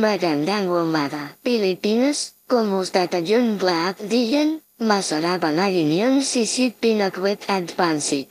magandang umaga, Pilipinas. Kumusta tayong lahat diyan? Masarap ang inyong sisit pinakwit at pansit.